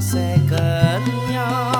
sẽ cần nhau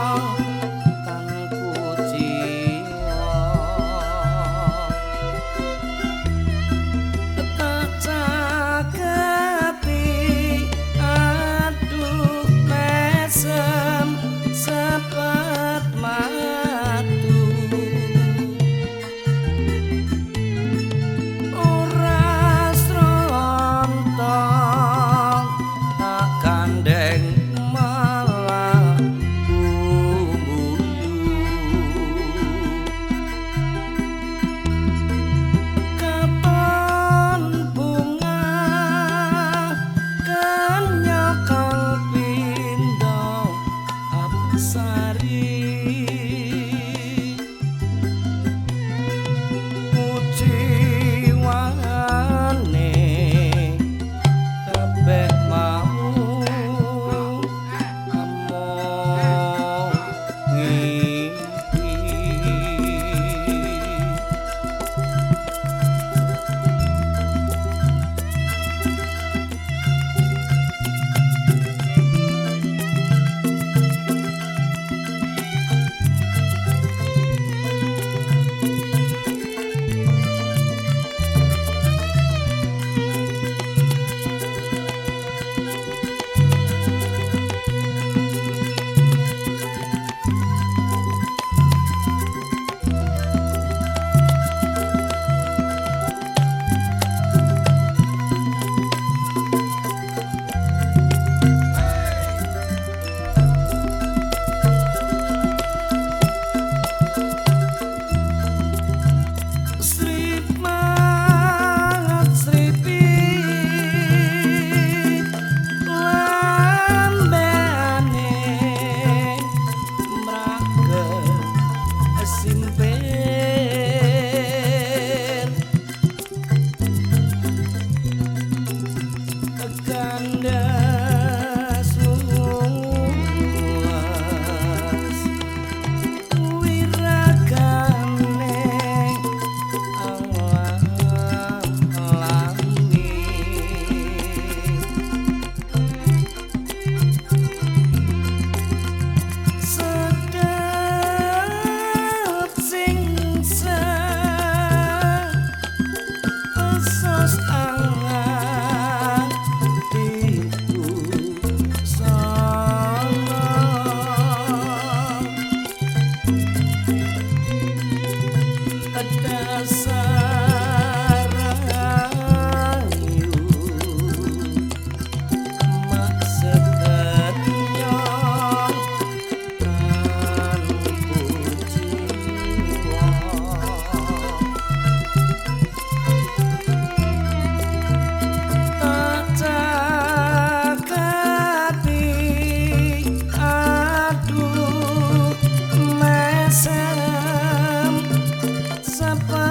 apa